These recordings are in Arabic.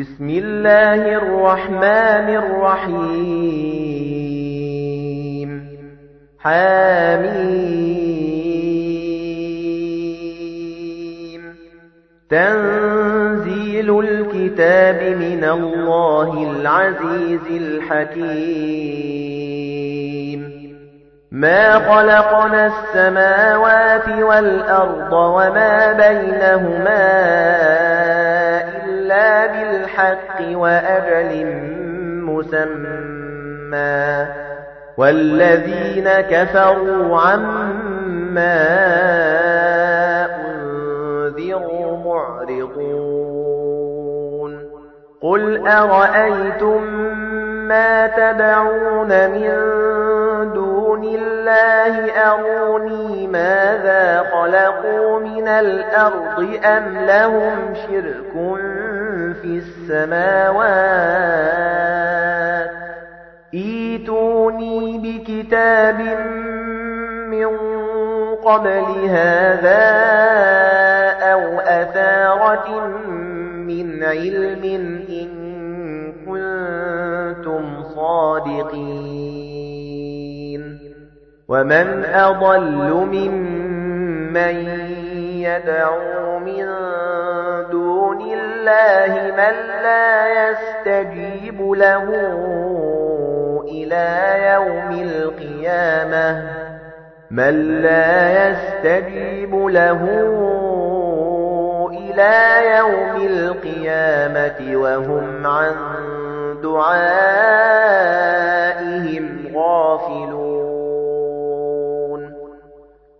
بسم الله الرحمن الرحيم. حميم. تنزيل الكتاب من الله العزيز الحكيم. ما خلقنا السماوات والأرض وما بينهما إِلَّا بِالْحَقِّ وَأَجَلٍ مُّسَمًّى. وَالَّذِينَ كَفَرُوا عَمَّا أُنذِرُوا مُعْرِضُونَ. قُلْ أَرَأَيْتُم مَّا تَدْعُونَ مِن دُونِ اللَّهِ؟ أَرُونِي مَاذَا خَلَقُوا مِنَ الْأَرْضِ أَمْ لَهُمْ شِرْكٌ فِي السَّمَاوَاتِ. إيتوني بِكِتَابٍ مِّن قَبْلِ هَٰذَا أَوْ أَثَارَةٍ مِّنْ عِلْمٍ إِن كُنتُمْ صَادِقِينَ. وَمَنْ أَضَلُّ مِمَّن يَدْعُو مِن اللَّهِ مَن لَّا يَسْتَجِيبُ لَهُ إِلَى يَوْمِ الْقِيَامَةِ. مَن لَّا يَسْتَجِيبُ لَهُ إِلَى يَوْمِ الْقِيَامَةِ وَهُمْ عَن دُعَائِهِمْ غَافِلُونَ.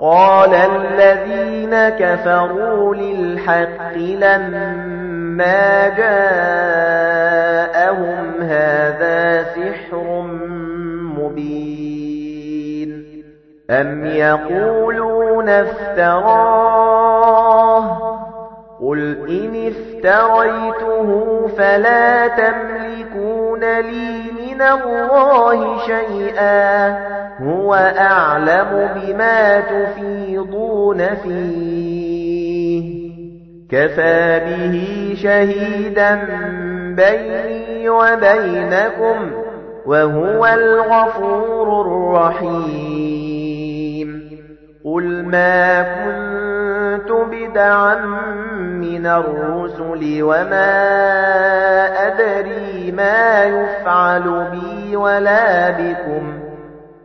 قَالَ الَّذِينَ كَفَرُوا لِلْحَقِّ لَمَّا جَاءَهُمْ هَذَا سِحْرٌ مُبِينٌ. أَمْ يَقُولُونَ افْتَرَاهُ؟ قُلْ إِنِ افْتَرَيْتُهُ فَلَا تَمْلِكُونَ لِي مِنَ اللَّهِ شَيْئًا. هُوَ أَعْلَمُ بِمَا تُفِيضُونَ فِيهِ. كَفَى بِهِ شَهِيدًا بَيْنِي وَبَيْنَكُمْ وَهُوَ الْغَفُورُ الرَّحِيمُ. قُلْ مَا كُنتُ بِدْعًا مِنَ الرُّسُلِ وَمَا أَدْرِي مَا يُفْعَلُ بِي وَلَا بِكُمْ.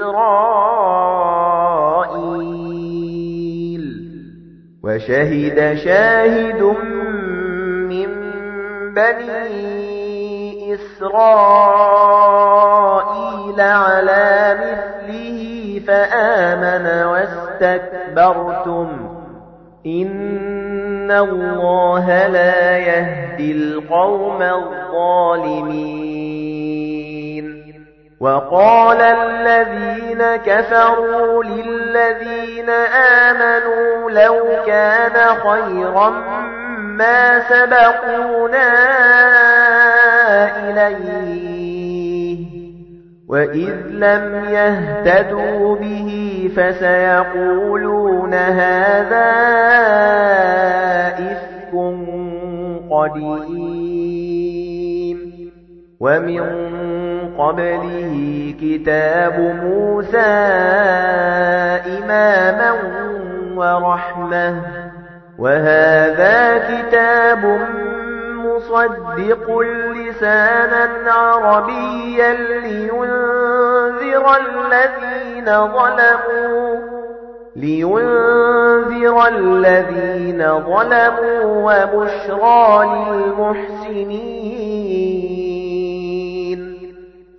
إِسْرَائِيلَ. وَشَهِدَ شَاهِدٌ مِّن بَنِي إِسْرَائِيلَ عَلَى مِثْلِهِ فَآمَنَ وَاسْتَكْبَرْتُمْ. إِنَّ اللَّهَ لَا يَهْدِي الْقَوْمَ الظَّالِمِينَ. وَقَالَ الَّذِينَ كَفَرُوا لِلَّذِينَ آمَنُوا لَوْ كَانَ خَيْرًا مَا سَبَقُونَا إِلَيْهِ وَإِذْ لَمْ يَهْتَدُوا بِهِ فَسَيَقُولُونَ هَذَا إِفْكٌ قَدِيمٌ وَمِن قَبْلِهِ كِتَابُ مُوسَى إِمَامًا وَرَحْمَةً. وَهَذَا كِتَابٌ مُصَدِّقٌ إِنسَانًا عَرَبِيًّا لِيُنذِرَ الَّذِينَ ظَلَمُوا لِيُنذِرَ الَّذِينَ ظَلَمُوا وَبُشْرَى لِلْمُحْسِنِينَ.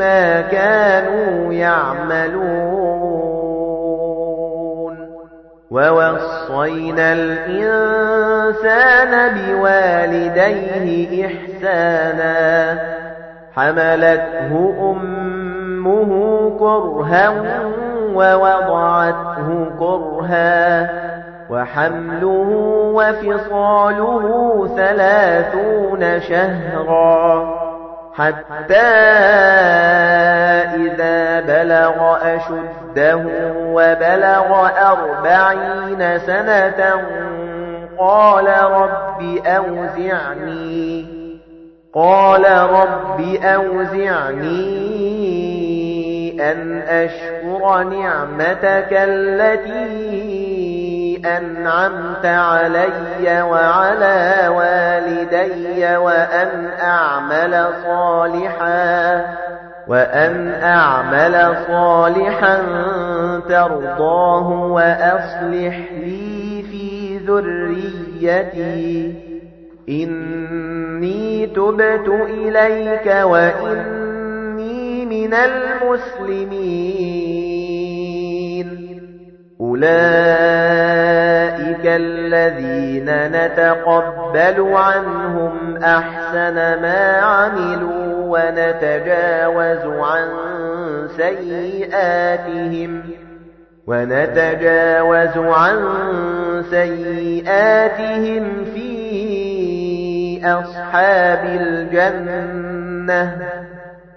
بِمَا كَانُوا يَعْمَلُونَ وَوَصَّيْنَا الْإِنسَانَ بِوَالِدَيْهِ إِحْسَانًا حَمَلَتْهُ أُمُّهُ كُرْهًا وَوَضَعَتْهُ كُرْهًا وَحَمْلُهُ وَفِصَالُهُ ثَلَاثُونَ شَهْرًا حَتَّى إِذَا بَلَغَ أَشُدَّهُ وَبَلَغَ أَرْبَعِينَ سَنَةً قَالَ رَبِّ أَوْزِعْنِي قَالَ رَبِّ أَوْزِعْنِي أَنْ أَشْكُرَ نِعْمَتَكَ الَّتِي أَنْعَمْتَ عَلَيَّ وَعَلَى وَالِدَيَّ وَأَنْ أَعْمَلَ صَالِحًا وَأَنْ أَعْمَلَ صَالِحًا تَرْضَاهُ وَأَصْلِحْ لِي فِي ذُرِّيَّتِي. إِنِّي تُبْتُ إِلَيْكَ وَإِنِّي مِنَ الْمُسْلِمِينَ. أُولَئِكَ الَّذِينَ نَتَقَبَّلُ عَنْهُمْ أَحْسَنَ مَا عَمِلُوا وَنَتَجَاوَزُ عَن سَيِّئَاتِهِمْ وَنَتَجَاوَزُ عَن سَيِّئَاتِهِمْ فِي أَصْحَابِ الْجَنَّةِ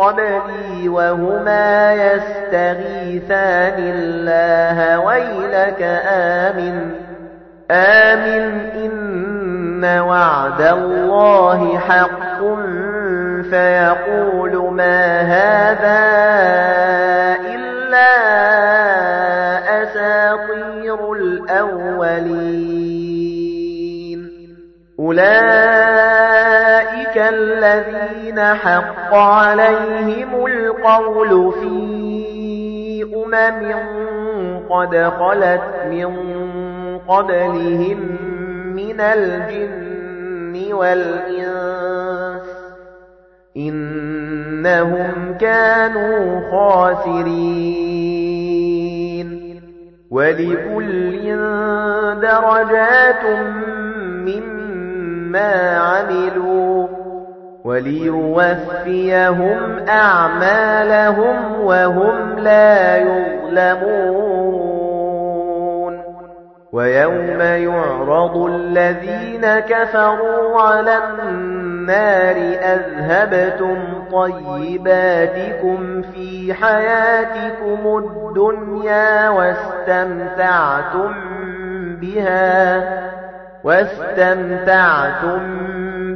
قَبْلِي وَهُمَا يَسْتَغِيثَانِ اللَّهَ وَيْلَكَ آمِنْ. آمِنْ إِنَّ وَعْدَ اللَّهِ حَقٌّ. فَيَقُولُ مَا هَذَا إِلَّا أَسَاطِيرُ الْأَوَّلِينَ. أُولَئِكَ الَّذِينَ حَقَّ عَلَيْهِمُ الْقَوْلُ فِي أُمَمٍ قَدْ خَلَتْ مِنْ قَبْلِهِمْ مِنَ الْجِنِّ وَالْإِنسِ إِنَّهُمْ كَانُوا خَاسِرِينَ وَلِكُلٍّ دَرَجَاتٌ مِّمَّا عَمِلُوا وَلِيُوَفِّيَهُمْ أَعْمَالَهُمْ وَهُمْ لَا يُظْلَمُونَ. وَيَوْمَ يُعْرَضُ الَّذِينَ كَفَرُوا عَلَى النَّارِ أَذْهَبْتُمْ طَيِّبَاتِكُمْ فِي حَيَاتِكُمُ الدُّنْيَا وَاسْتَمْتَعْتُمْ بِهَا وَاسْتَمْتَعْتُمْ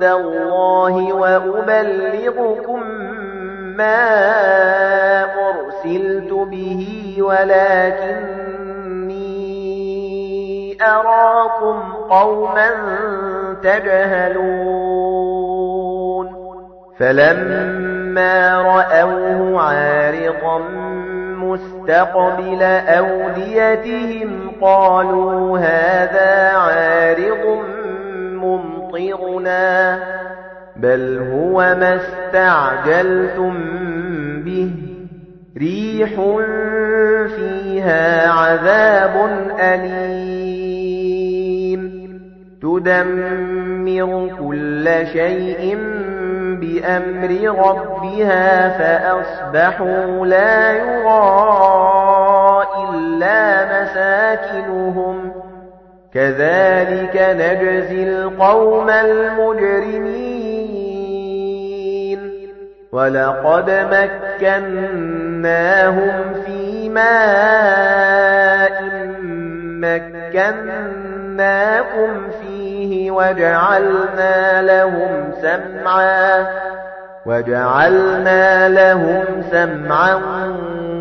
عند الله وأبلغكم ما أرسلت به ولكني أراكم قوما تجهلون. فلما رأوه عارضا مستقبل أوديتهم قالوا هذا عارض ممطرنا بل هو ما استعجلتم به. ريح فيها عذاب أليم. تدمر كل شيء بأمر ربها فأصبحوا لا يرى إلا مساكنهم. كذلك نجزي القوم المجرمين. ولقد مكناهم في ماء مكناكم فيه وجعلنا لهم سمعا وجعلنا لهم سمعا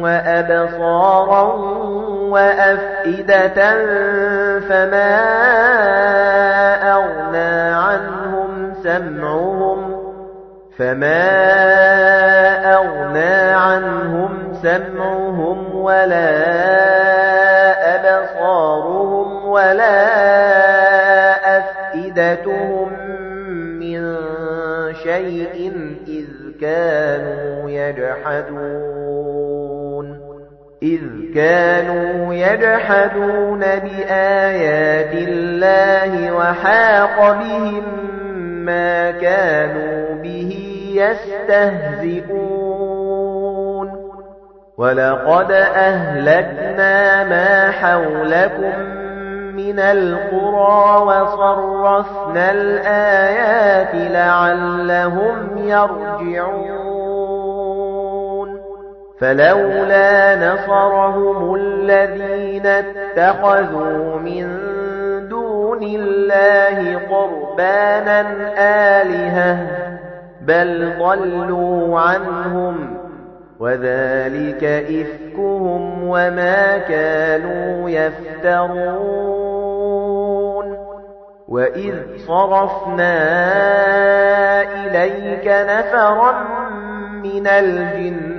وأبصارا وأفئدة فما أغنى عنهم سمعهم فما أغنى عنهم سمعهم ولا أبصارهم ولا أفئدتهم من شيء إذ كانوا يجحدون. إذ كانوا يجحدون بآيات الله وحاق بهم ما كانوا به يستهزئون. ولقد أهلكنا ما حولكم من القرى وصرفنا الآيات لعلهم يرجعون. فلولا نصرهم الذين اتخذوا من دون الله قربانا آلهة بل ضلوا عنهم وذلك إفكهم وما كانوا يفترون وإذ صرفنا إليك نفرا من الجن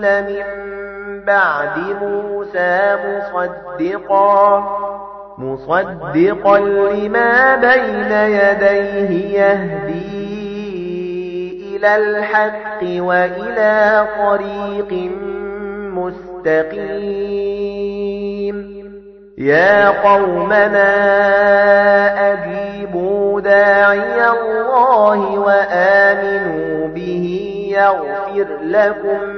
من بعد موسى مصدقا مصدقا لما بين يديه يهدي إلى الحق وإلى طريق مستقيم. يا قومنا أجيبوا داعي الله وآمنوا به يغفر لكم